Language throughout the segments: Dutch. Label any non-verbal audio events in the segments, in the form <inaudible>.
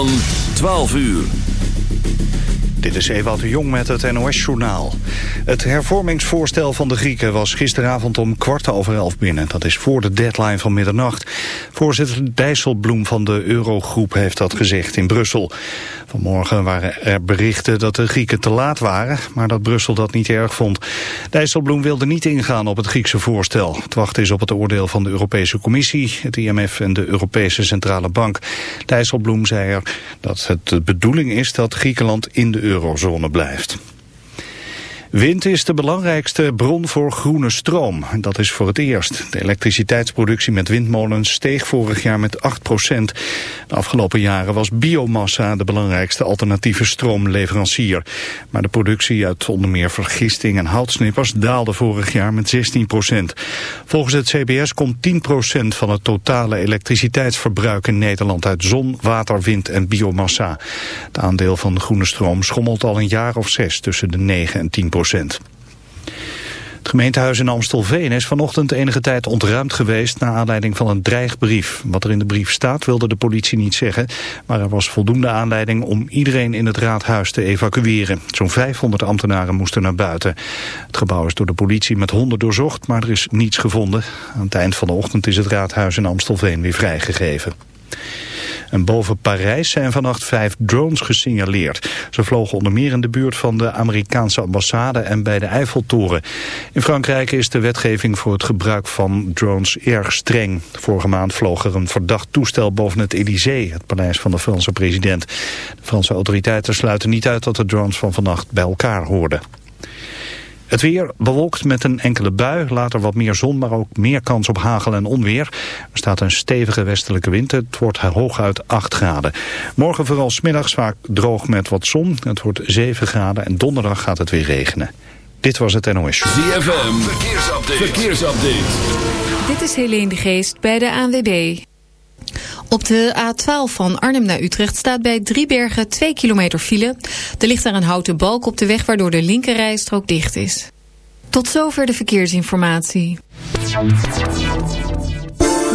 Van 12 uur. Dit is Ewout de Jong met het NOS-journaal. Het hervormingsvoorstel van de Grieken was gisteravond om kwart over elf binnen. Dat is voor de deadline van middernacht. Voorzitter Dijsselbloem van de Eurogroep heeft dat gezegd in Brussel. Vanmorgen waren er berichten dat de Grieken te laat waren, maar dat Brussel dat niet erg vond. Dijsselbloem wilde niet ingaan op het Griekse voorstel. Het wachten is op het oordeel van de Europese Commissie, het IMF en de Europese Centrale Bank. Dijsselbloem zei er dat het de bedoeling is dat Griekenland in de eurozone blijft. Wind is de belangrijkste bron voor groene stroom. Dat is voor het eerst. De elektriciteitsproductie met windmolens steeg vorig jaar met 8% De afgelopen jaren was biomassa de belangrijkste alternatieve stroomleverancier. Maar de productie uit onder meer vergisting en houtsnippers daalde vorig jaar met 16% Volgens het CBS komt 10% van het totale elektriciteitsverbruik in Nederland uit zon, water, wind en biomassa. Het aandeel van groene stroom schommelt al een jaar of zes tussen de 9 en 10 het gemeentehuis in Amstelveen is vanochtend enige tijd ontruimd geweest... naar aanleiding van een dreigbrief. Wat er in de brief staat wilde de politie niet zeggen... maar er was voldoende aanleiding om iedereen in het raadhuis te evacueren. Zo'n 500 ambtenaren moesten naar buiten. Het gebouw is door de politie met honden doorzocht, maar er is niets gevonden. Aan het eind van de ochtend is het raadhuis in Amstelveen weer vrijgegeven. En boven Parijs zijn vannacht vijf drones gesignaleerd. Ze vlogen onder meer in de buurt van de Amerikaanse ambassade en bij de Eiffeltoren. In Frankrijk is de wetgeving voor het gebruik van drones erg streng. Vorige maand vloog er een verdacht toestel boven het Elysée, het paleis van de Franse president. De Franse autoriteiten sluiten niet uit dat de drones van vannacht bij elkaar hoorden. Het weer bewolkt met een enkele bui, later wat meer zon, maar ook meer kans op hagel en onweer. Er staat een stevige westelijke wind, het wordt hooguit 8 graden. Morgen vooral smiddags vaak droog met wat zon, het wordt 7 graden en donderdag gaat het weer regenen. Dit was het NOS. ZFM, verkeersupdate. verkeersupdate. Dit is Helene de Geest bij de ANWB. Op de A12 van Arnhem naar Utrecht staat bij Driebergen 2 kilometer file. Er ligt daar een houten balk op de weg waardoor de linkerrijstrook dicht is. Tot zover de verkeersinformatie.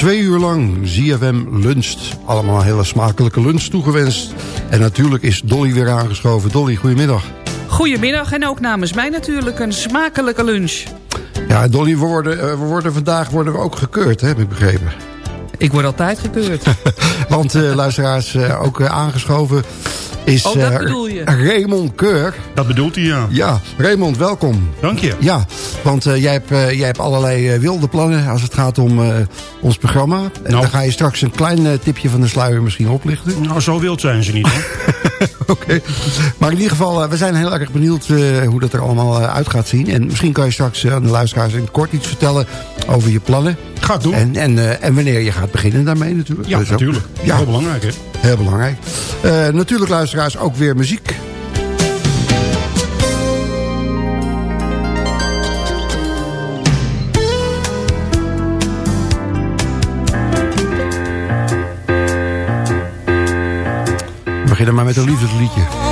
Twee uur lang ZFM luncht. Allemaal een hele smakelijke lunch toegewenst. En natuurlijk is Dolly weer aangeschoven. Dolly, goedemiddag. Goedemiddag en ook namens mij natuurlijk een smakelijke lunch. Ja, Dolly, we worden, eh, we worden vandaag worden we ook gekeurd, heb ik begrepen. Ik word altijd gekeurd. <laughs> Want uh, luisteraars, uh, ook aangeschoven is oh, dat bedoel je. Raymond Keur. Dat bedoelt hij, ja. Ja, Raymond, welkom. Dank je. Ja, want uh, jij, hebt, uh, jij hebt allerlei uh, wilde plannen als het gaat om ons programma. En nou. dan ga je straks een klein tipje van de sluier misschien oplichten. Nou, zo wild zijn ze niet, hoor. <laughs> Oké. Okay. Maar in ieder geval, we zijn heel erg benieuwd hoe dat er allemaal uit gaat zien. En misschien kan je straks aan de luisteraars in het kort iets vertellen over je plannen. Ga het doen. En, en, en wanneer je gaat beginnen daarmee natuurlijk. Ja, natuurlijk. Ook, ja. Heel belangrijk, hè? Heel belangrijk. Uh, natuurlijk, luisteraars, ook weer muziek. We beginnen maar met een liefdesliedje.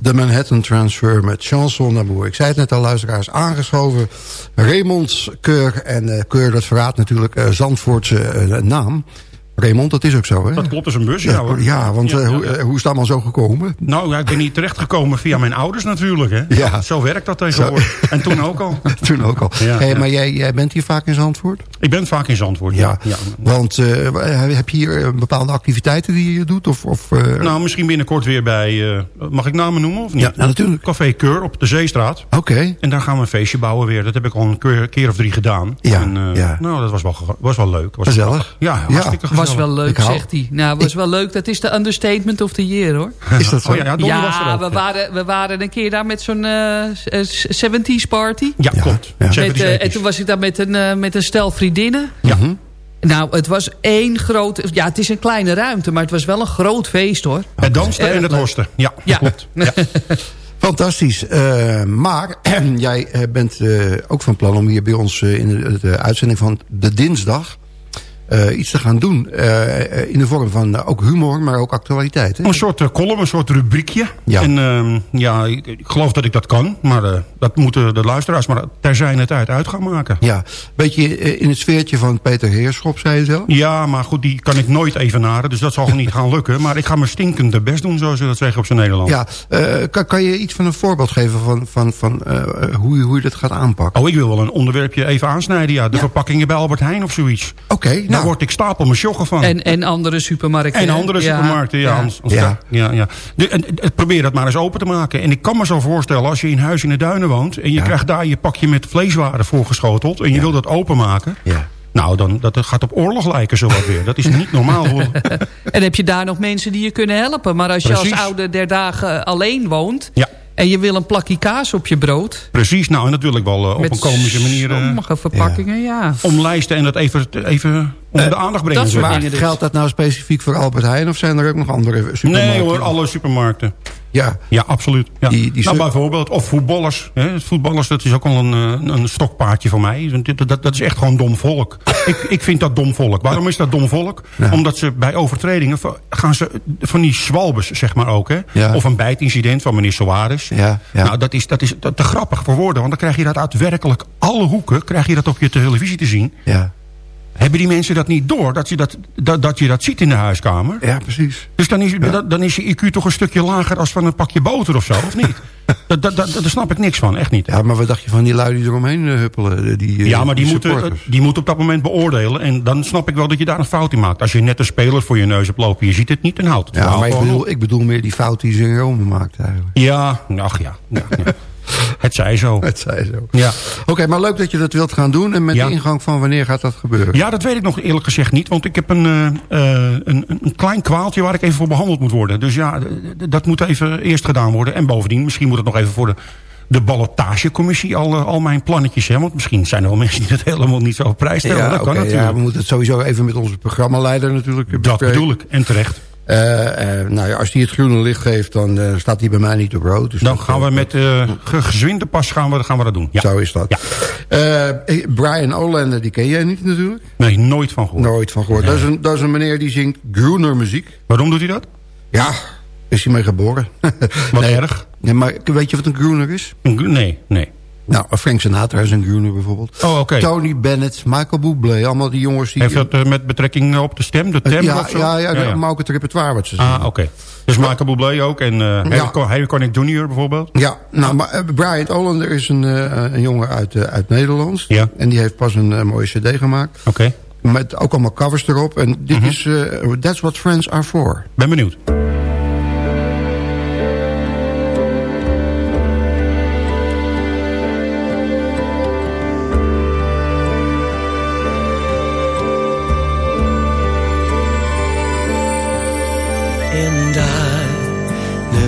De Manhattan Transfer met Chanson d'Amour. Ik zei het net al, luisteraars, aangeschoven. Raymond Keur. En uh, Keur, dat verraadt natuurlijk uh, Zandvoortse uh, naam. Raymond, dat is ook zo, hè? Dat klopt, is een bus, ja hoor. Ja, want ja, hoe, hoe is dat allemaal zo gekomen? Nou, ja, ik ben niet terechtgekomen via mijn ouders natuurlijk, hè. Ja. Zo werkt dat tegenwoordig. En toen ook al. <laughs> toen ook al. hey, maar jij, jij bent hier vaak in Zandvoort? Ik ben vaak in Zandvoort, ja. ja. Want heb je hier bepaalde activiteiten die je doet? Of, of Nou, misschien binnenkort weer bij... mag ik namen noemen of niet? Ja, nou, natuurlijk. Café Keur op de Zeestraat. Oké. En daar gaan we een feestje bouwen weer. Dat heb ik al een keer of drie gedaan. Ja, en, ja. Nou, dat was wel, was wel leuk. Was gezellig? Ja, hartstikke gezellig. Was wel leuk, zegt hij. Nou, was wel leuk. Dat is de understatement of the year, hoor. <laughs> Is dat zo? Oh, ja, ja, ja we, waren, we waren een keer daar met zo'n uh, 70s party. Ja, klopt. Ja. Met, uh, en toen was ik daar met een, uh, met een stel vriendinnen. Ja. Nou, het was één groot... Ja, het is een kleine ruimte, maar het was wel een groot feest, hoor. Het danste en het horsten. Ja, ja. klopt. Ja. <laughs> Fantastisch. Uh, maar <clears throat> jij bent uh, ook van plan om hier bij ons uh, in de, de, uitzending van de dinsdag... Uh, iets te gaan doen. Uh, in de vorm van uh, ook humor, maar ook actualiteit. Hè? Een soort column, een soort rubriekje. Ja. En ehm, ja, ik, ik, geloof dat ik dat kan. Maar dat moeten de luisteraars maar ter zijn tijd uit gaan maken. Ja, beetje in het sfeertje van Peter Heerschop, zei je zo? Ja, maar goed, die kan ik nooit evenaren. Dus dat zal niet gaan lukken. Maar ik ga mijn stinkende best doen, zoals ze dat zeggen op zijn Nederlands. Ja, kan, kan, je iets van een voorbeeld geven van, van, van hoe, je, hoe je dat gaat aanpakken? Oh, ik wil wel een onderwerpje even aansnijden. Ja, de ja. verpakkingen bij Albert Heijn of zoiets. Oké, okay, nou, daar word ik stapel mijn sjoggen van. En, en andere supermarkten. En andere ja. supermarkten, ja. Ja, ja. ja, ja. De, en, en, probeer dat maar eens open te maken. En ik kan me zo voorstellen, als je in huis in de duinen woont... en je krijgt daar je pakje met vleeswaren voorgeschoteld... en je wil dat openmaken... Ja. Nou, dan, dat gaat op oorlog lijken zo wat weer. Dat is niet normaal. Hoor. <laughs> en heb je daar nog mensen die je kunnen helpen. Maar als je als ouder der dagen alleen woont... Ja. En je wil een plakje kaas op je brood. Precies, nou en dat wil ik wel uh, op een komische manier... Uh, sommige verpakkingen, ja. ja. Omlijsten en dat even, even onder de aandacht brengen. Dat maar dus. geldt dat nou specifiek voor Albert Heijn... of zijn er ook nog andere supermarkten? Nee hoor, alle supermarkten. Ja, ja absoluut. Ja. Die, die nou, bijvoorbeeld, of voetballers. Hè. Voetballers, dat is ook al een, eh, een stokpaardje voor mij. Dat, dat, dat is echt gewoon dom volk. <coughs> ik, ik vind dat dom volk. Waarom is dat dom volk? Ja. Omdat ze bij overtredingen gaan ze van die zwalbes, zeg maar ook. Hè. Ja. Of een bijtincident van meneer Soares. Ja, Nou, dat is, dat is te grappig voor woorden. Want dan krijg je dat uit werkelijk alle hoeken... krijg je dat op je televisie te zien. Ja. Hebben die mensen dat niet door, dat je dat, dat, dat, je dat ziet in de huiskamer? Ja, precies. Dus dan is, ja. dan is je IQ toch een stukje lager als van een pakje boter of zo, of niet? <laughs> dat, dat, dat, daar snap ik niks van, echt niet. Ja, maar wat dacht je van die lui die eromheen uh, huppelen? Die, uh, ja, maar die, die moeten, die moeten op dat moment beoordelen. En dan snap ik wel dat je daar een fout in maakt. Als je net een speler voor je neus hebt lopen, je ziet het niet, dan houdt het Ja, maar ik bedoel, ik bedoel meer die fout die ze in Rome maakt eigenlijk. Ja, ach ja. ja, ja. <laughs> Het zij zo. Het zij zo. Ja. Oké, maar leuk dat je dat wilt gaan doen. En met ja. de ingang van wanneer gaat dat gebeuren? Ja, dat weet ik nog eerlijk gezegd niet. Want ik heb een, uh, een, een klein kwaaltje waar ik even voor behandeld moet worden. Dus ja, dat moet even eerst gedaan worden. En bovendien, misschien moet het nog even voor de de ballotagecommissie al, al mijn plannetjes. Hè? Want misschien zijn er wel mensen die dat helemaal niet zo op prijs stellen. Ja, dat okay, kan natuurlijk. Ja, we moeten het sowieso even met onze programmaleider natuurlijk Dat bespreken. bedoel ik, en terecht. Uh, uh, nou ja, als hij het groene licht geeft, dan uh, staat hij bij mij niet op rood. Dus dan gaan we met gezwinde pas gaan we, gaan we dat doen. Ja. Zo is dat. Ja. Brian Olander, die ken jij niet natuurlijk? Nee, nooit van gehoord. Nooit van gehoord. Nee. Dat, is een, dat is een meneer die zingt groener muziek. Waarom doet hij dat? Ja, is hij mee geboren. Wat <laughs> nee, erg. Nee, maar weet je wat een groener is? Nee, nee. Nou, Frank Sinatra is een groener bijvoorbeeld. Oh, oké. Okay. Tony Bennett, Michael Bublé, allemaal die jongens die... Heeft dat uh, met betrekking op de stem, de tempo ja, of zo? Ja, ja, ja, ja. maar ook het repertoire wat ze Ah, oké. Okay. Dus Michael Bublé ook en uh. Harry Connick Jr. bijvoorbeeld? Ja, nou, maar uh, Brian Olander is een, een jongen uit, uit Nederland. Ja. En die heeft pas een mooie cd gemaakt. Oké. Okay. Met ook allemaal covers erop. En dit -hmm. is That's What Friends Are For. Ben benieuwd.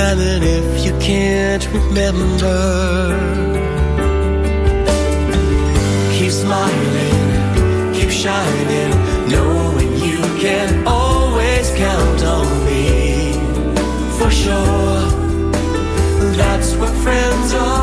And then if you can't remember, keep smiling, keep shining, knowing you can always count on me. For sure, that's what friends are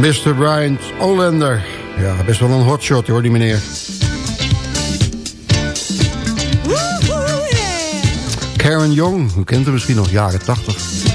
Mr. Bryant Olander. Ja, best wel een hotshot hoor, die meneer. Karen Jong, u kent hem misschien nog, jaren 80.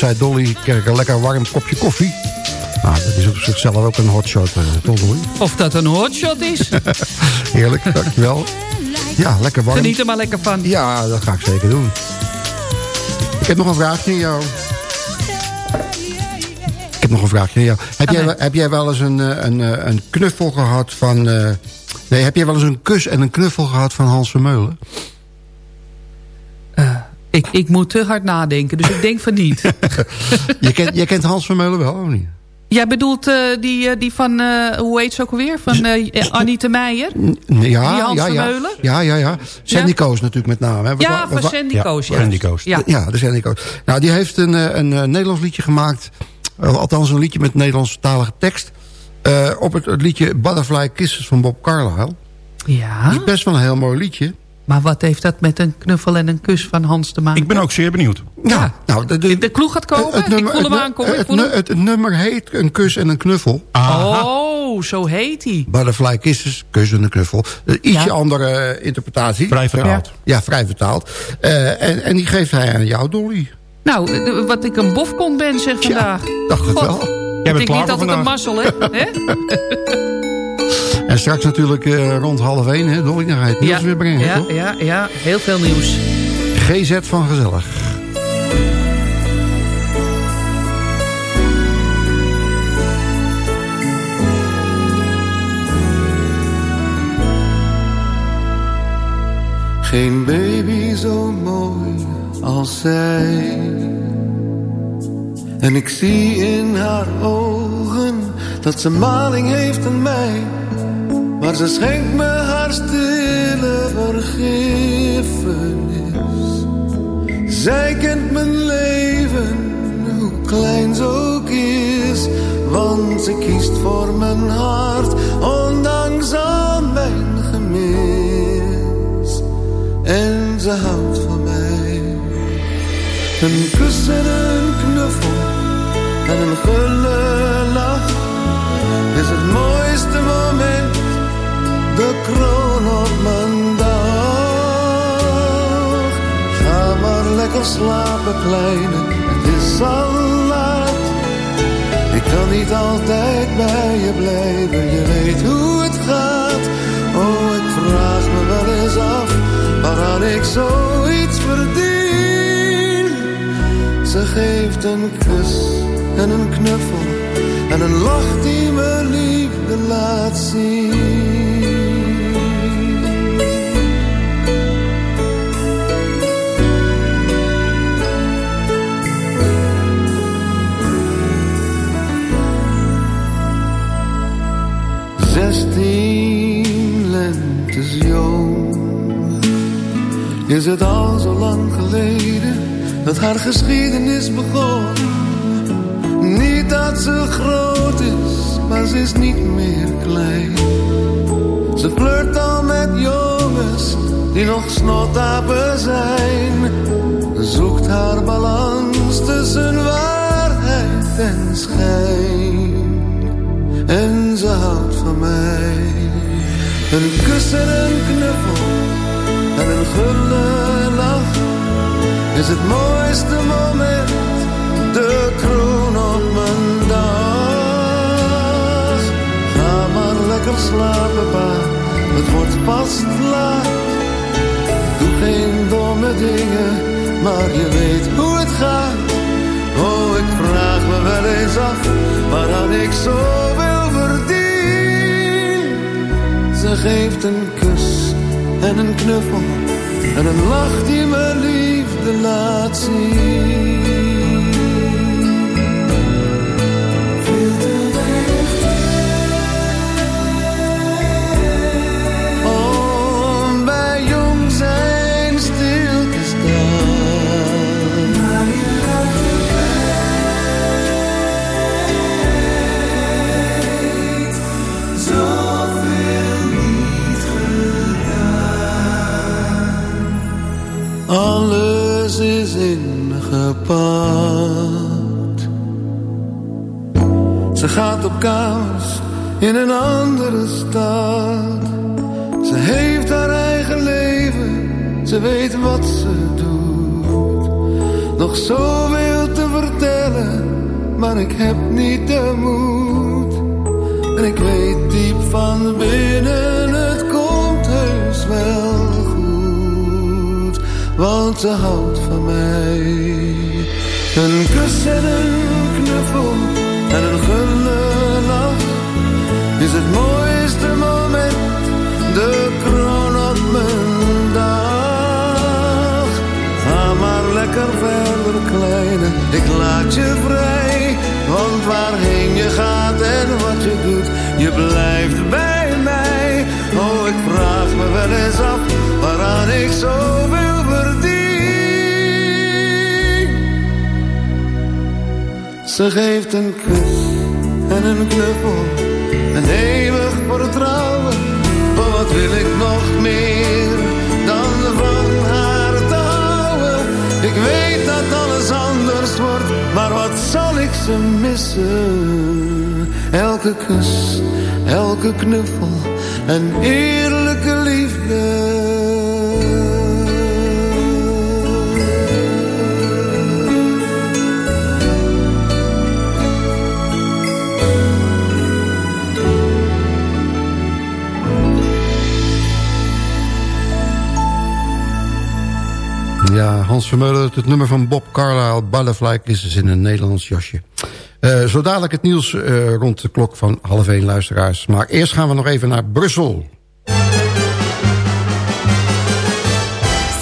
leuk, zei Dolly. krijg een lekker warm kopje koffie. Nou, dat is op zichzelf ook een hotshot, shot, eh, toch Dolly? Of dat een hotshot is. <laughs> Heerlijk, dankjewel. Ja, lekker warm. Geniet er maar lekker van. Ja, dat ga ik zeker doen. Ik heb nog een vraagje aan jou. Ik heb nog een vraagje aan jou. Heb, ah, jij, heb jij wel eens een, eh, een, eh, een knuffel gehad van... Nee, heb jij wel eens een kus en een knuffel gehad van Hans Vermeulen? Meulen? Ik, ik moet te hard nadenken, dus ik denk van niet. <laughs> je, kent, je kent Hans Vermeulen wel, of niet? Jij bedoelt eh, die, eh, die van, eh, hoe heet ze ook alweer? Van eh Annie de Meijer? Ja, Die Hans ja, ja. Vermeulen? Ja, ja, ja. Sandy Ja? Koos natuurlijk met name. Hè. Ja, van Sandy Koos. Ja, Sandy Coast. Ja. Ja, de Sandy Koos. Nou, die heeft een, eh, een, eh, Nederlands liedje gemaakt. Althans, een liedje met Nederlandstalige tekst. eh, op het, het liedje Butterfly Kisses van Bob Carlyle. ja, Dat is best wel een heel mooi liedje. Maar wat heeft dat met een knuffel en een kus van Hans te maken? Ik ben ook zeer benieuwd. Ja. Nou, de, de, De kloeg gaat komen? het nummer- ik voel hem het aankomen. Ik Het, het, het nummer heet Een kus en een knuffel. Oh, zo heet hij. Butterfly Kisses, kus en een knuffel. Een ietsje Ja. andere eh, interpretatie. Vrij vertaald. Ja, vrij vertaald. Eh, en, en die geeft hij aan jou, Dolly. Nou, de- wat ik een bofkont ben zeg vandaag. Dacht het God. wel. Jij Ik bent klaar niet altijd een vandaag. mazzel, hè? <laughs> En straks natuurlijk eh, rond half één, hè, Dolly, dan ga je het nieuws weer brengen, ja, toch? ja, ja, heel veel nieuws. GZ van Gezellig. Geen baby zo mooi als zij. En ik zie in haar ogen dat ze maling heeft aan mij. Maar ze schenkt me haar stille vergiffenis. Zij kent mijn leven, hoe klein ze ook is. Want ze kiest voor mijn hart, ondanks al mijn gemis. En ze houdt van mij. Een kus en een knuffel en een gulle lach is het mooiste moment, de kroon op mijn dag. Ga maar lekker slapen, kleine, het is al laat. Ik kan niet altijd bij je blijven, je weet hoe het gaat. Oh, ik vraag me wel eens af, waaraan ik zoiets verdien. Ze geeft een kus en een knuffel en een lach die me liefde laat zien. Is het al zo lang geleden dat haar geschiedenis begon. Niet dat ze groot is, maar ze is niet meer klein. Ze flirt al met jongens die nog snotapen zijn. Zoekt haar balans tussen waarheid en schijn. En ze houdt van mij. Een kus en een knuffel en een gulle lach is het mooiste moment, de kroon op mijn dag. Ga maar lekker slapen, pa, het wordt vast laat. Doe geen domme dingen, maar je weet hoe het gaat. Oh, ik vraag me wel eens af, waaraan ik zoveel geeft een kus en een knuffel en een lach die me liefde laat zien. In een andere stad. Ze heeft haar eigen leven, ze weet wat ze doet. Nog zoveel te vertellen, maar ik heb niet de moed. En ik weet diep van binnen, het komt heus wel want ze houdt van mij. Een kus en een knuffel en een is het mooiste moment, de kroon op mijn dag. Ga maar lekker verder, kleine, ik laat je vrij. Want waarheen je gaat en wat je doet, je blijft bij mij. Oh, ik vraag me wel eens af, waaraan ik zoveel verdien. Ze geeft een kus en een knuffel, een eeuwig vertrouwen. Oh, wat wil ik nog meer dan van haar te houden? Ik weet dat alles anders wordt, maar wat zal ik ze missen? Elke kus, elke knuffel, een eerlijke Hans Vermeulen, het nummer van Bob Carlyle, Butterfly Kisses in een Nederlands jasje. Uh, zo dadelijk het nieuws uh, rond de klok van half één luisteraars. Maar eerst gaan we nog even naar Brussel.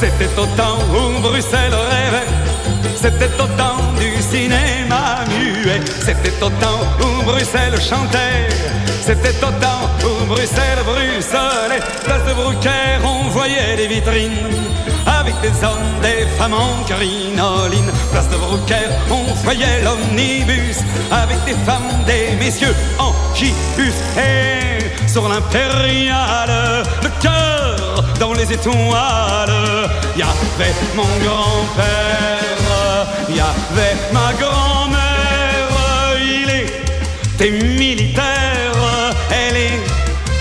C'était au temps où Bruxelles rêvait C'était au temps du cinéma muet C'était au temps où Bruxelles chantait C'était au temps où Bruxelles bruxelait Place de Brouquer, on voyait des vitrines Avec des hommes, des femmes en crinoline Place de Brouquer, on voyait l'omnibus. Avec des femmes, des messieurs en gibus. Et sur l'impériale, le cœur dans les étoiles. Il y avait mon grand-père, y avait ma grand-mère. Il militaire, elle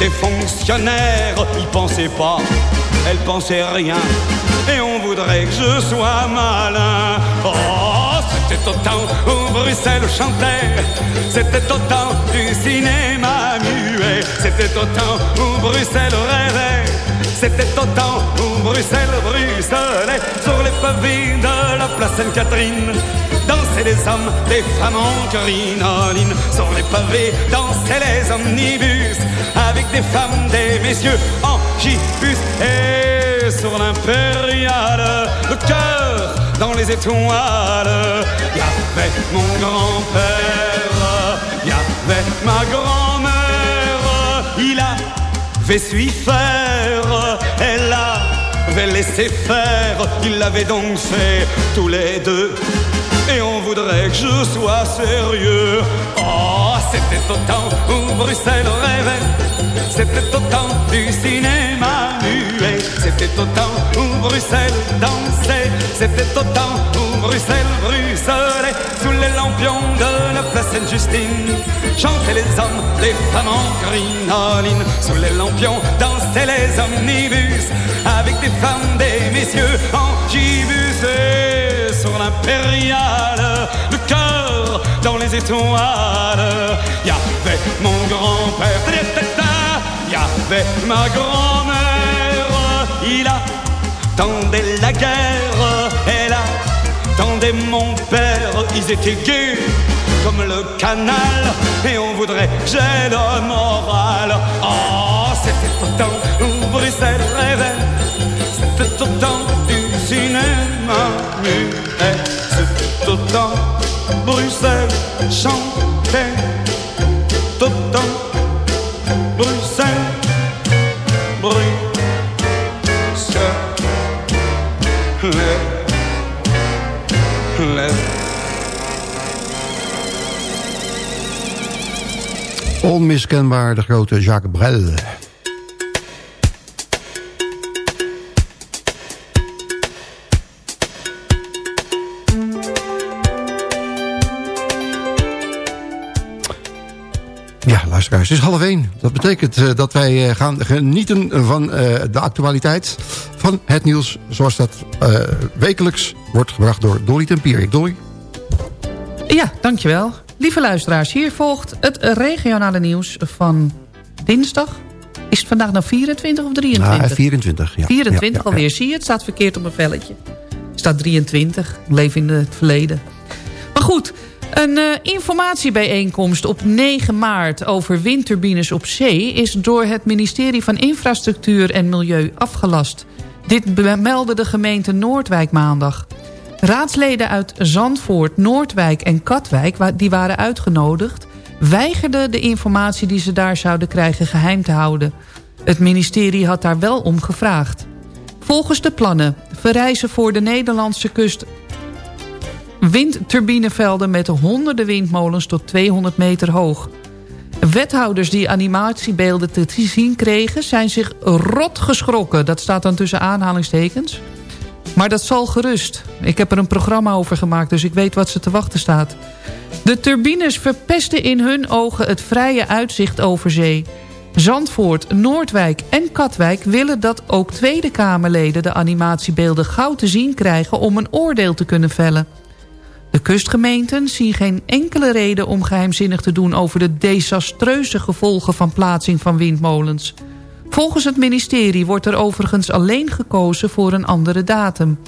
était fonctionnaire Il pensait pas, elle pensait rien. Et on voudrait que je sois malin. Oh, c'était au temps où Bruxelles chantait. C'était au temps du cinéma muet. C'était au temps où Bruxelles rêvait c'était au temps où Bruxelles bruxelait Sur les pavés de la place Sainte-Catherine. Dansaient les hommes, les femmes en crinoline Sur les pavés dansaient les omnibus Avec des femmes, des messieurs en gibus. Et sur l'impériale Le cœur dans les étoiles Il y avait mon grand-père y avait ma grand-mère. Il a avait su faire, avait laissé faire, ils l'avaient donc fait tous les deux. Et on voudrait que je sois sérieux. Oh, c'était au temps où Bruxelles rêvait, c'était au temps du cinéma c'était au temps où Bruxelles dansait, c'était au temps où Bruxelles bruxelait sous les lampions de la place Sainte-Justine. Chantaient les hommes, les femmes en crinoline, sous les lampions dansaient les omnibus, avec des femmes, des messieurs en gibus et sur l'impériale, le cœur dans les étoiles. Il y avait mon grand-père, y avait ma grand-mère, il attendait la guerre, elle attendait mon père, ils étaient gays comme le canal, et on voudrait j'ai le moral. Oh, c'était au temps où Bruxelles rêvait, c'était au temps du cinéma muet, c'était au temps Bruxelles chantait, Onmiskenbaar de grote Jacques Brel. Ja, luisteraars, het is half één. Dat betekent uh, dat wij uh, gaan genieten van uh, de actualiteit van het nieuws... zoals dat wekelijks wordt gebracht door Dolly Tempierik. Dolly? Ja, dankjewel. Lieve luisteraars, hier volgt het regionale nieuws van dinsdag Is het vandaag nou 24 of 23? Nou, 24, ja. 24 Ja, ja, alweer. ja. Zie je, het staat verkeerd op mijn velletje. Er staat 23. Ik leef in het verleden. Maar goed, een eh, informatiebijeenkomst op 9 maart over windturbines op zee... is door het ministerie van Infrastructuur en Milieu afgelast. Dit meldde de gemeente Noordwijk maandag. Raadsleden uit Zandvoort, Noordwijk en Katwijk, die waren uitgenodigd... weigerden de informatie die ze daar zouden krijgen geheim te houden. Het ministerie had daar wel om gevraagd. Volgens de plannen verrijzen voor de Nederlandse kust windturbinevelden met honderden windmolens tot 200 meter hoog. Wethouders die animatiebeelden te zien kregen... zijn zich rot geschrokken. Dat staat dan tussen aanhalingstekens. Maar dat zal gerust. Ik heb er een programma over gemaakt, dus ik weet wat ze te wachten staat. De turbines verpesten in hun ogen het vrije uitzicht over zee. Zandvoort, Noordwijk en Katwijk willen dat ook Tweede Kamerleden... de animatiebeelden gauw te zien krijgen om een oordeel te kunnen vellen. De kustgemeenten zien geen enkele reden om geheimzinnig te doen... over de desastreuze gevolgen van plaatsing van windmolens. Volgens het ministerie wordt er overigens alleen gekozen voor een andere datum.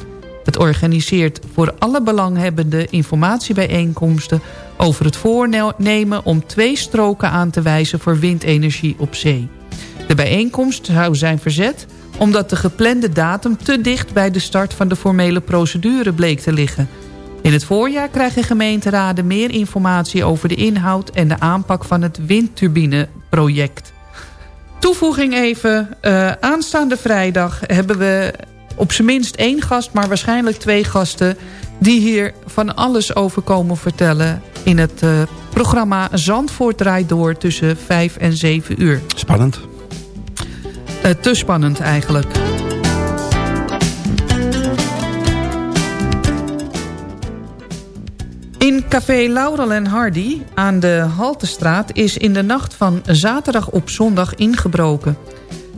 Het organiseert voor alle belanghebbenden informatiebijeenkomsten... over het voornemen om twee stroken aan te wijzen voor windenergie op zee. De bijeenkomst zou zijn verzet omdat de geplande datum te dicht bij de start van de formele procedure bleek te liggen. In het voorjaar krijgen gemeenteraden meer informatie over de inhoud en de aanpak van het windturbineproject. Toevoeging even, eh, aanstaande vrijdag hebben we op zijn minst één gast, maar waarschijnlijk twee gasten... die hier van alles over komen vertellen in het eh, programma Zandvoort draait door tussen 5 en 7 uur. Spannend. Eh, te spannend eigenlijk. Café Laurel en Hardy aan de Haltestraat is in de nacht van zaterdag op zondag ingebroken.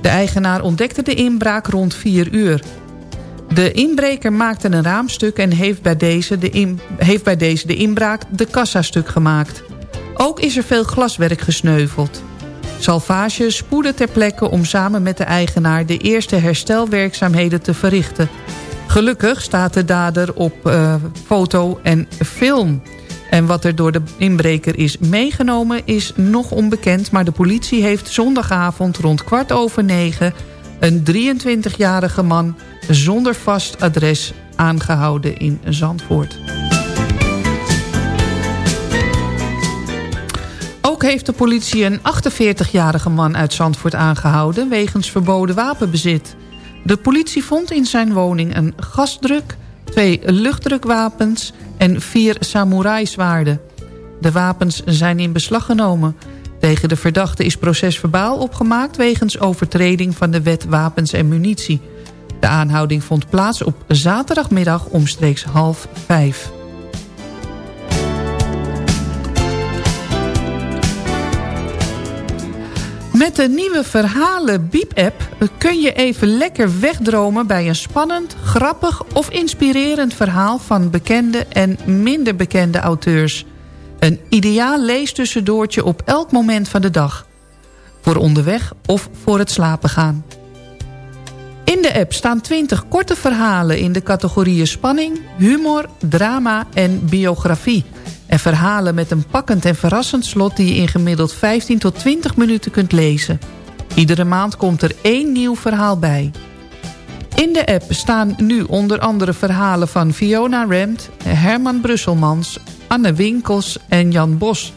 De eigenaar ontdekte de inbraak rond 4 uur. De inbreker maakte een raamstuk en heeft bij deze de, in- heeft bij deze de inbraak de kassastuk gemaakt. Ook is er veel glaswerk gesneuveld. Salvage spoedde ter plekke om samen met de eigenaar... de eerste herstelwerkzaamheden te verrichten. Gelukkig staat de dader op eh, foto en film. En wat er door de inbreker is meegenomen is nog onbekend... maar de politie heeft zondagavond rond kwart over negen... een 23-jarige man zonder vast adres aangehouden in Zandvoort. Ook heeft de politie een 48-jarige man uit Zandvoort aangehouden... wegens verboden wapenbezit. De politie vond in zijn woning een gasdruk, twee luchtdrukwapens... en vier samurai-zwaarden. De wapens zijn in beslag genomen. Tegen de verdachte is procesverbaal opgemaakt... wegens overtreding van de wet wapens en munitie. De aanhouding vond plaats op zaterdagmiddag omstreeks half vijf. Met de nieuwe Verhalen Biep-app kun je even lekker wegdromen... bij een spannend, grappig of inspirerend verhaal... van bekende en minder bekende auteurs. Een ideaal leestussendoortje op elk moment van de dag. Voor onderweg of voor het slapen gaan. In de app staan 20 korte verhalen in de categorieën spanning, humor, drama en biografie. En verhalen met een pakkend en verrassend slot die je in gemiddeld 15 tot 20 minuten kunt lezen. Iedere maand komt er één nieuw verhaal bij. In de app staan nu onder andere verhalen van Fiona Remt, Herman Brusselmans, Anne Winkels en Jan Bos.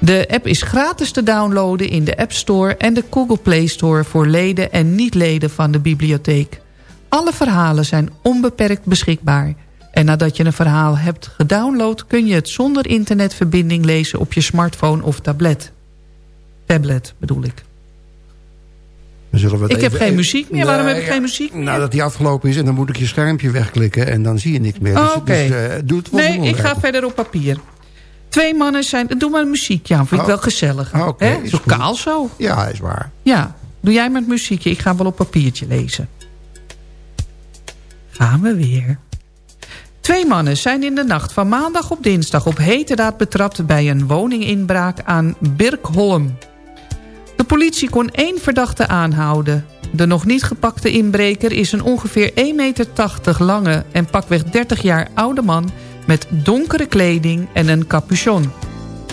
De app is gratis te downloaden in de App Store en de Google Play Store voor leden en niet-leden van de bibliotheek. Alle verhalen zijn onbeperkt beschikbaar. En nadat je een verhaal hebt gedownload kun je het zonder internetverbinding lezen op je smartphone of tablet. Tablet bedoel ik. Zullen we Ik heb geen muziek meer. Waarom heb ik ja. geen muziek meer? Nou, dat die afgelopen is en dan moet ik je schermpje wegklikken en dan zie je niks meer. Oh, Dus, Oké. dus eh, doe het Nee, ik ga verder op papier. Twee mannen zijn... Doe maar muziek, ja. Vind ik Oh. wel gezellig. Ah, oké, Hè? is Zo goed. kaal zo. Ja, is waar. Ja, doe jij met muziekje. Ik ga wel op papiertje lezen. Gaan we weer. Twee mannen zijn in de nacht van maandag op dinsdag op heterdaad betrapt... bij een woninginbraak aan Birkholm. De politie kon één verdachte aanhouden. De nog niet gepakte inbreker is een ongeveer 1,80 meter lange... en pakweg 30 jaar oude man met donkere kleding en een capuchon.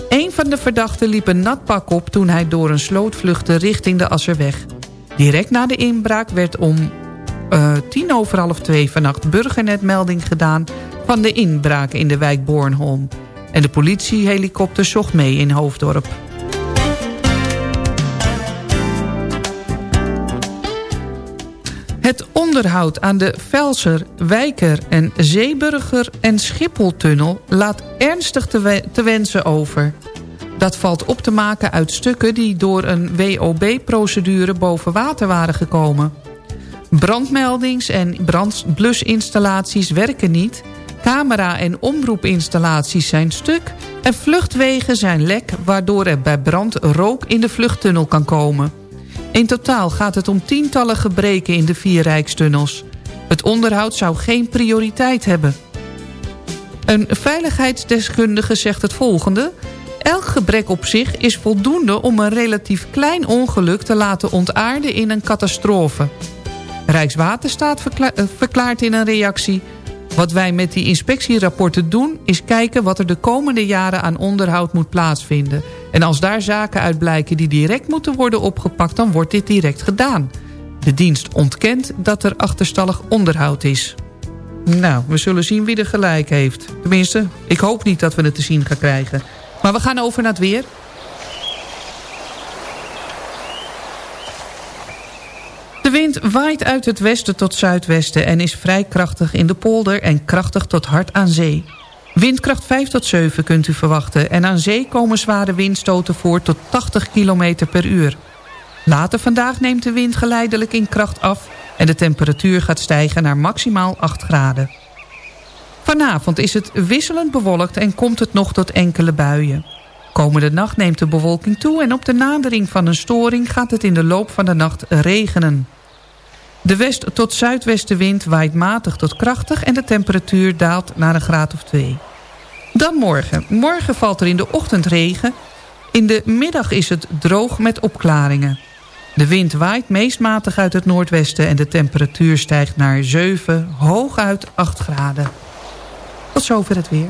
Een van de verdachten liep een nat pak op toen hij door een sloot vluchtte richting de Asserweg. Direct na de inbraak werd om uh, tien over half twee vannacht burgernetmelding gedaan... van de inbraak in de wijk Bornholm. En de politiehelikopter zocht mee in Hoofddorp. Het onderhoud aan de Velser, Wijker en Zeeburger en Schipholtunnel laat ernstig te, te wensen over. Dat valt op te maken uit stukken die door een WOB-procedure boven water waren gekomen. Brandmeldings- en brandblusinstallaties werken niet... camera- en omroepinstallaties zijn stuk... en vluchtwegen zijn lek... waardoor er bij brand rook in de vluchttunnel kan komen. In totaal gaat het om tientallen gebreken in de vier Rijkstunnels. Het onderhoud zou geen prioriteit hebben. Een veiligheidsdeskundige zegt het volgende... Elk gebrek op zich is voldoende om een relatief klein ongeluk te laten ontaarden in een catastrofe. Rijkswaterstaat eh, verklaart in een reactie... Wat wij met die inspectierapporten doen... is kijken wat er de komende jaren aan onderhoud moet plaatsvinden. En als daar zaken uit blijken die direct moeten worden opgepakt... dan wordt dit direct gedaan. De dienst ontkent dat er achterstallig onderhoud is. Nou, we zullen zien wie er gelijk heeft. Tenminste, ik hoop niet dat we het te zien gaan krijgen. Maar we gaan over naar het weer. De wind waait uit het westen tot zuidwesten en is vrij krachtig in de polder en krachtig tot hard aan zee. Windkracht 5 tot 7 kunt u verwachten en aan zee komen zware windstoten voor tot 80 km per uur. Later vandaag neemt de wind geleidelijk in kracht af en de temperatuur gaat stijgen naar maximaal 8 graden. Vanavond is het wisselend bewolkt en komt het nog tot enkele buien. Komende nacht neemt de bewolking toe en op de nadering van een storing gaat het in de loop van de nacht regenen. De west- tot zuidwestenwind waait matig tot krachtig en de temperatuur daalt naar een graad of twee. Dan morgen. Morgen valt er in de ochtend regen. In de middag is het droog met opklaringen. De wind waait meest matig uit het noordwesten en de temperatuur stijgt naar 7, hooguit 8 graden. Tot zover het weer.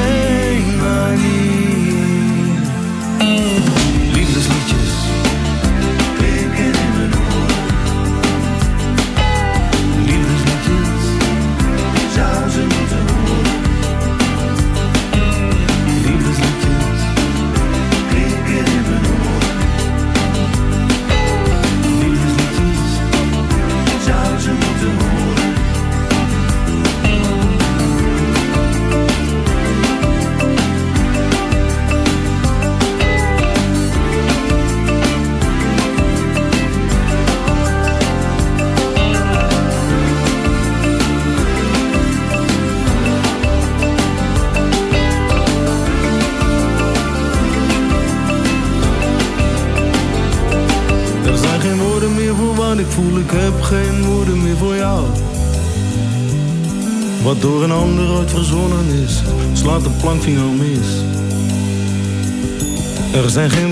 slaat de plank finaal mis. Er zijn geen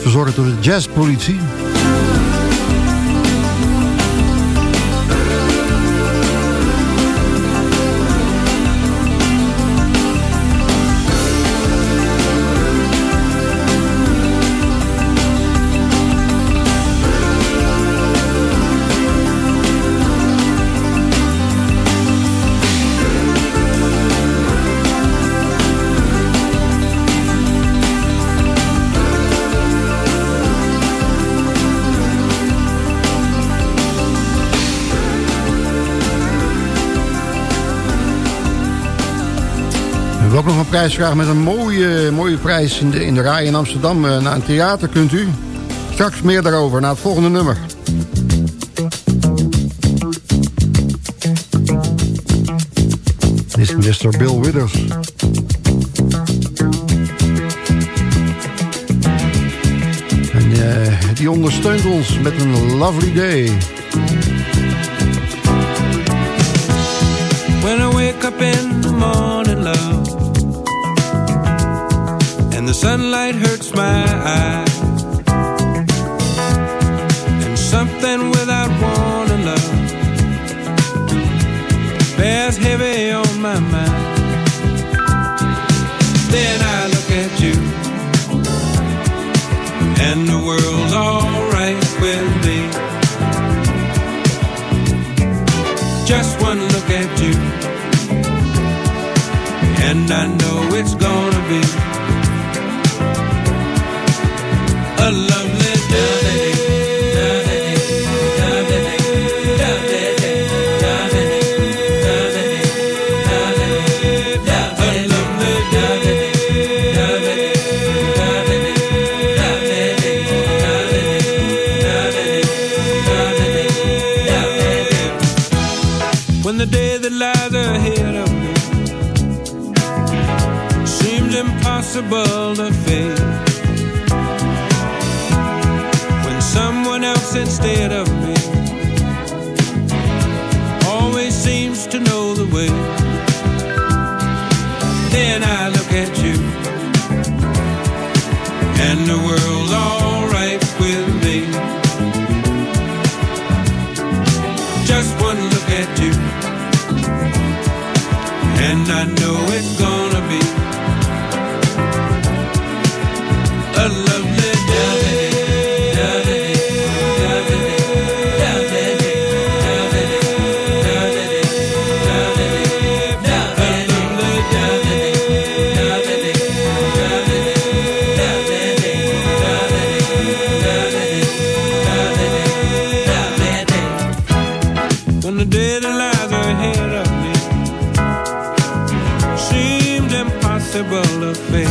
verzorgd door de jazzpolitie. prijsvraag met een mooie, mooie prijs in de, in de rij in Amsterdam. Eh, naar een theater kunt u. Straks meer daarover, naar het volgende nummer. Dit is Mr. Bill Withers. En eh, die ondersteunt ons met een lovely day. When I wake up in the morning. sunlight hurts my eyes. And something without warning love Bears heavy face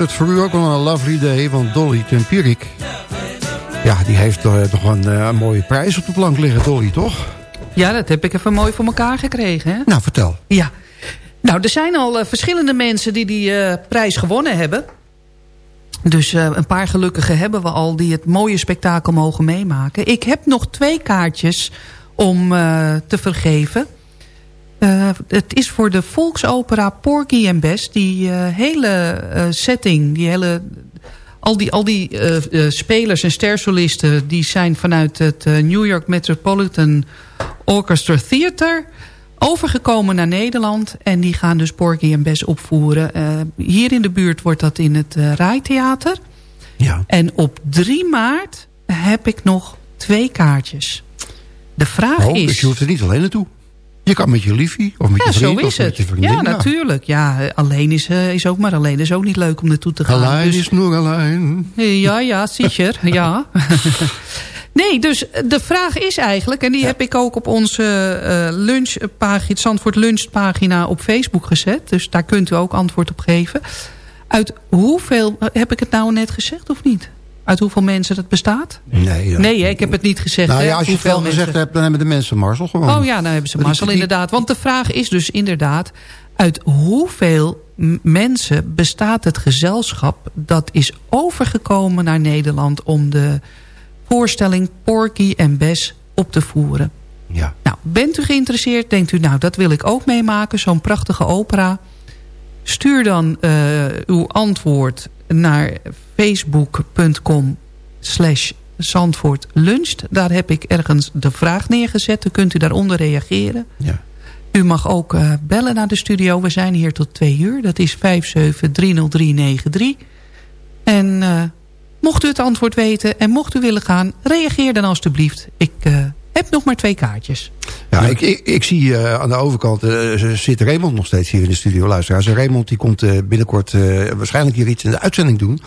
wordt het voor u ook wel een lovely day... want Dolly Tempierik... ja, die heeft toch toch een, eh, een mooie prijs op de plank liggen, Dolly, toch? Ja, dat heb ik even mooi voor elkaar gekregen. Hè? Nou, vertel. Ja. Nou, er zijn al eh, verschillende mensen die die eh, prijs gewonnen hebben. Dus eh, een paar gelukkigen hebben we al die het mooie spektakel mogen meemaken. Ik heb nog twee kaartjes om eh, te vergeven. Eh, het is voor de volksopera Porgy and Bess. Die eh, hele eh, setting, die hele... Al die, al die spelers en stersolisten... die zijn vanuit het New York Metropolitan Orchestra Theater overgekomen naar Nederland. En die gaan dus Porgy and Bess opvoeren. Hier in de buurt wordt dat in het Rijtheater. Ja. En op 3 maart heb ik nog twee kaartjes. De vraag Oh, is... dus je hoeft er niet alleen naartoe. Je kan met je liefie of met Ja, je vriend zo of is met het. je vriendin. Ja, natuurlijk. Ja, eh, alleen is, eh, is ook maar alleen. is ook niet leuk om naartoe te gaan. Alleen Dus- is nog alleen. Ja, ja, zeker. <laughs> ja. <laughs> Nee, dus de vraag is eigenlijk... en die heb ik ook op onze eh lunchpagina... Zandvoort lunchpagina op Facebook gezet. Dus daar kunt u ook antwoord op geven. Uit hoeveel... Heb ik het nou net gezegd of niet? Uit hoeveel mensen het bestaat? Nee, ja. Nee, ik heb het niet gezegd. Nou ja, als je veel gezegd hebt, dan hebben de mensen Marcel gewoon. Oh ja, nou hebben ze Marcel die- inderdaad. Want de vraag is dus inderdaad... uit hoeveel mensen bestaat het gezelschap... dat is overgekomen naar Nederland... om de voorstelling Porky en Bess op te voeren. Ja. Nou, bent u geïnteresseerd? Denkt u, nou, dat wil ik ook meemaken. Zo'n prachtige opera. Stuur dan eh, uw antwoord naar facebook.com slash Zandvoort luncht. Daar heb ik ergens de vraag neergezet. Dan kunt u daaronder reageren. Ja. U mag ook eh, bellen naar de studio. We zijn hier tot twee uur. Dat is 5730393. En eh, mocht u het antwoord weten en mocht u willen gaan... reageer dan alstublieft. Ik eh, heb nog maar twee kaartjes. Ja, ik, ik, ik zie eh, aan de overkant eh, zit Raymond nog steeds hier in de studio luisteraars. En Raymond die komt eh, binnenkort eh, waarschijnlijk hier iets in de uitzending doen.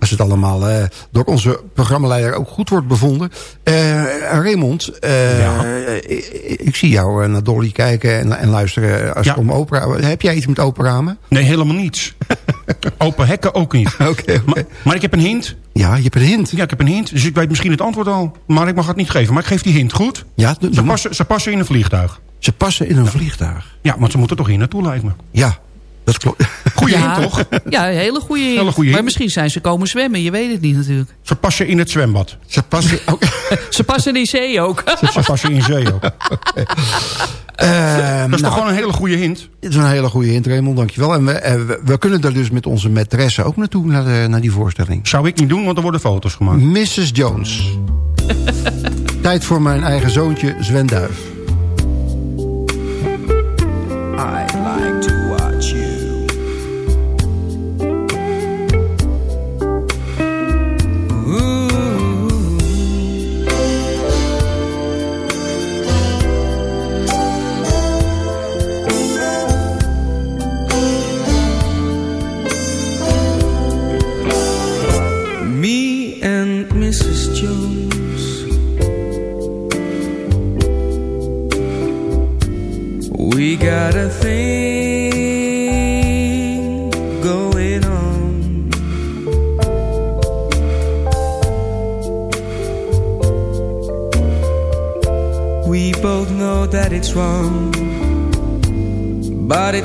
Als het allemaal eh, door onze programmaleider ook goed wordt bevonden. Eh, Raymond, eh, ik, ik zie jou naar Dolly kijken en, en luisteren als Ja. het om opera... Heb jij iets met operamen? Nee, helemaal niets. <laughs> Open hekken ook niet. Oké, maar, maar ik heb een hint. Ja, je hebt een hint. Ja, ik heb een hint. Dus ik weet misschien het antwoord al. Maar ik mag het niet geven. Maar ik geef die hint, goed? Ja, Ze passen, ze passen in een vliegtuig. Ze passen in een vliegtuig. Ja, want ze moeten toch hier naartoe, lijkt me. Ja, dat klopt. Goeie Ja. hint, toch? Ja, een hele goede hint. Hele Maar misschien zijn ze komen zwemmen. Je weet het niet natuurlijk. Ze passen in het zwembad. Ze passen <laughs> ook... Ze passen in zee ook. Ze passen in zee ook. <laughs> Eh, Dat is toch nou, gewoon een hele goede hint? Het is een hele goede hint, Raymond, dankjewel. En we, eh, we, we kunnen daar dus met onze maîtresse ook naartoe, naar, de, naar die voorstelling. Zou ik niet doen, want er worden foto's gemaakt. Mrs. Jones. <laughs> Tijd voor mijn eigen zoontje Sven Duif.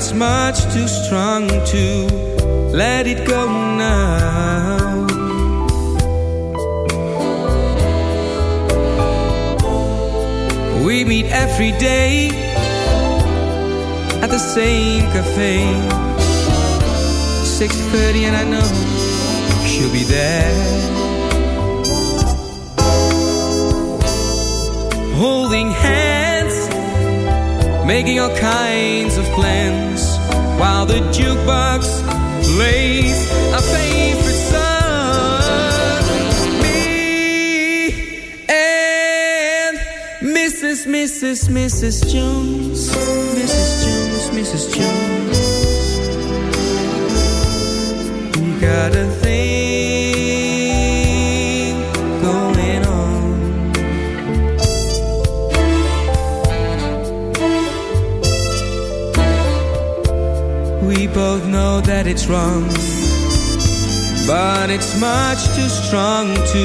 It's much too strong to let it go now. We meet every day at the same cafe. 6.30 and I know she'll be there. Holding hands, making all kinds of plans while the jukebox plays a favorite song. Me and Mrs. Mrs. Mrs. Jones, Mrs. Jones, Mrs. Jones. Got a thing that it's wrong, but it's much too strong to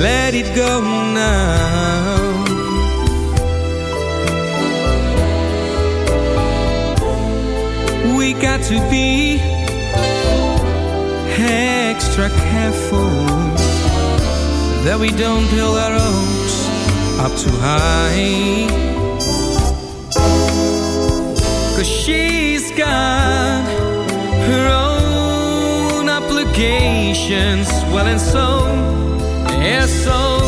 let it go now. We got to be extra careful that we don't build our hopes up too high. Cause she's got her vacation, swelling so, yeah, so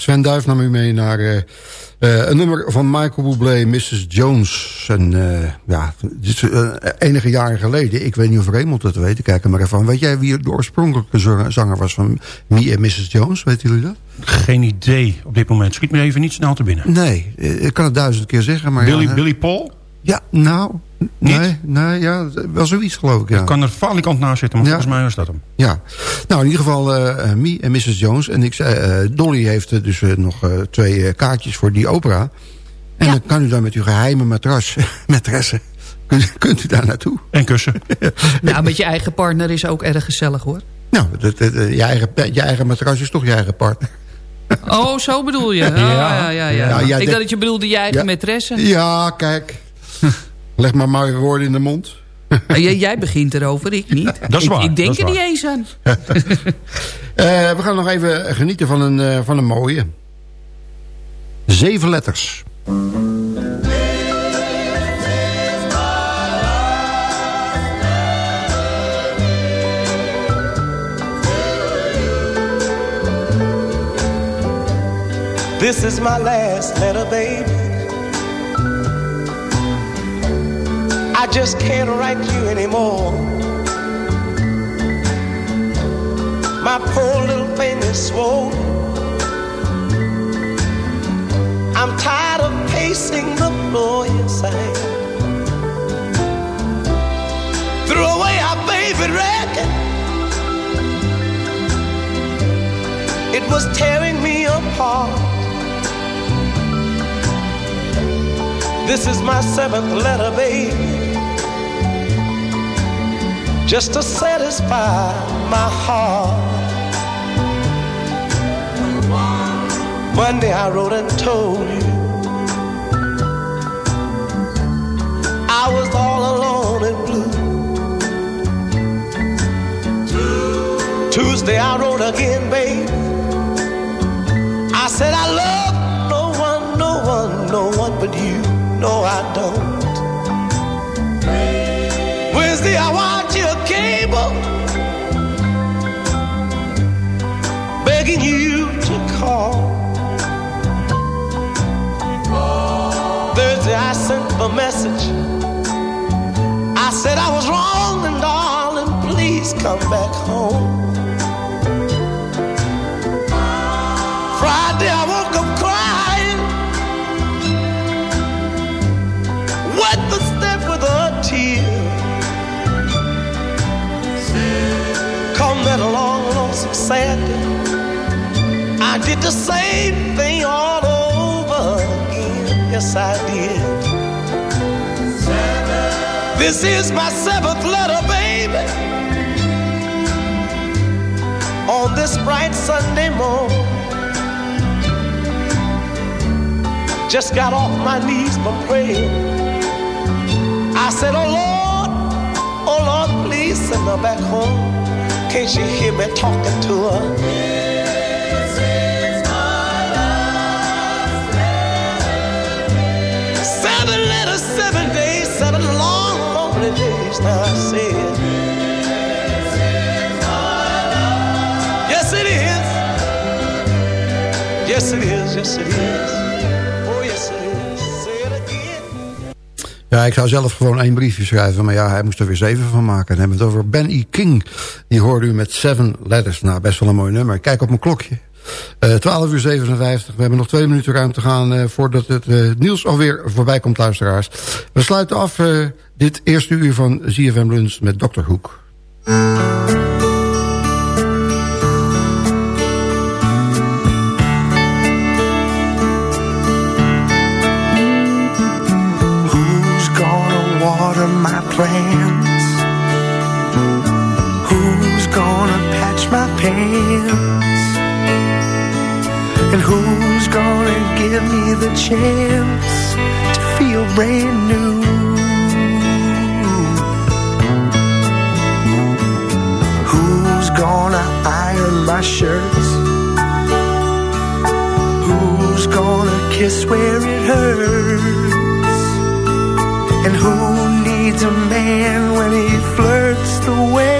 Sven Duif nam u mee naar eh, eh, een nummer van Michael Bublé, Mrs. Jones. En eh, ja, dit is enige jaren geleden. Ik weet niet of Raymond het weet. Kijk er maar even aan. Weet jij wie de oorspronkelijke zanger- was van Me en Mrs. Jones? Weten jullie dat? Geen idee op dit moment. Schiet me even niet snel te binnen. Nee, ik kan het duizend keer zeggen. Maar Billy, ja, Billy Paul? Ja, nou... Nee, nee, ja, wel zoiets geloof ik, ja. Ik kan er falikant naast zitten, maar Ja. volgens mij was dat hem. Ja, nou in ieder geval eh, eh, Me en Mrs. Jones. En ik zei, eh, Dolly heeft dus nog eh, twee eh, kaartjes voor die opera. En dan kan u dan met uw geheime matras, <laughs> matresse, kunt, kunt u daar naartoe. En kussen. <laughs> Nou, met je eigen partner is ook erg gezellig hoor. Nou, dat, dat, je, eigen, je eigen matras is toch je eigen partner. <laughs> Oh, zo bedoel je? Oh, ja, ja, ja. Ja, jij ik dacht dat je bedoelde je eigen Ja. maîtresse. Ja, kijk. Leg maar maar woorden in de mond. <laughs> Jij, begint erover, ik niet. Dat is Ik- waar, Ik, denk dat is er niet eens aan. <laughs> Eh, we gaan nog even genieten van een, eh, van een mooie. Zeven letters. This is my last letter, baby. I just can't write you anymore. My poor little is swollen. I'm tired of pacing the floor, yes I am. Threw away our favorite record. It was tearing me apart. This is my seventh letter, baby. Just to satisfy my heart. Monday I wrote and told you I was all alone and blue. Tuesday I wrote again, babe. I said I love no one, no one, no one but you. No, I don't. Wednesday I watch a message. I said I was wrong, and darling, please come back home. Friday, I woke up crying. Wet the step with a tear. Come that long, lonesome Saturday. I did the same thing all over again. Yes, I did. This is my seventh letter, baby. On this bright Sunday morning. Just got off my knees from praying. I said, Oh Lord, oh Lord, please send her back home. Can't you hear me talking to her? Seven letters, seven days, seven long, it. Yes, it is. Yes, it is. Oh, yes. Ja, ik zou zelf gewoon één briefje schrijven. Maar ja, hij moest er weer zeven van maken. Dan hebben we het over Ben E. King. Die hoorde u met Seven Letters. Nou, best wel een mooi nummer. Kijk op mijn klokje. Eh 12 uur 57. We hebben nog twee minuten ruimte te gaan... eh, voordat het eh, nieuws alweer voorbij komt, luisteraars. We sluiten af dit eerste uur van ZFM Lunch met Dr. Hoek. The chance to feel brand new? Who's gonna iron my shirts? Who's gonna kiss where it hurts? And who needs a man when he flirts the way